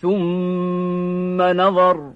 ثم نظر.